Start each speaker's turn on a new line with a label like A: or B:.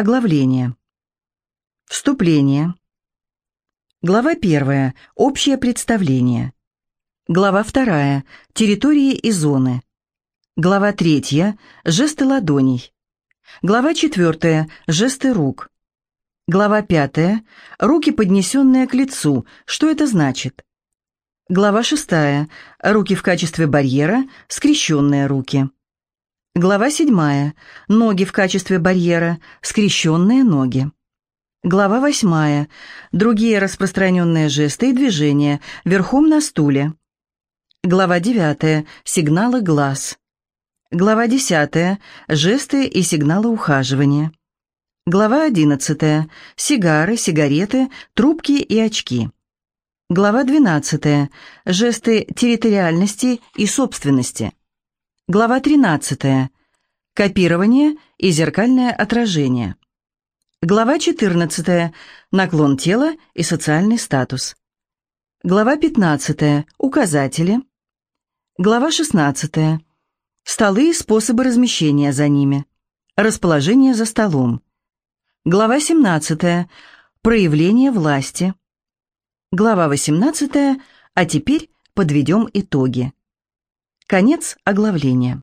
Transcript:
A: Оглавление. Вступление. Глава 1. Общее представление. Глава 2. Территории и зоны. Глава 3. Жесты ладоней. Глава 4. Жесты рук. Глава 5. Руки, поднесенные к лицу. Что это значит? Глава 6. Руки в качестве барьера, скрещенные руки. Глава 7. Ноги в качестве барьера, скрещенные ноги. Глава 8. Другие распространенные жесты и движения верхом на стуле. Глава 9. Сигналы глаз. Глава 10. Жесты и сигналы ухаживания. Глава 11. Сигары, сигареты, трубки и очки. Глава 12. Жесты территориальности и собственности. Глава 13. Копирование и зеркальное отражение. Глава 14. Наклон тела и социальный статус. Глава 15. Указатели. Глава 16. Столы и способы размещения за ними. Расположение за столом. Глава 17. Проявление власти. Глава 18. А теперь подведем итоги. Конец оглавления.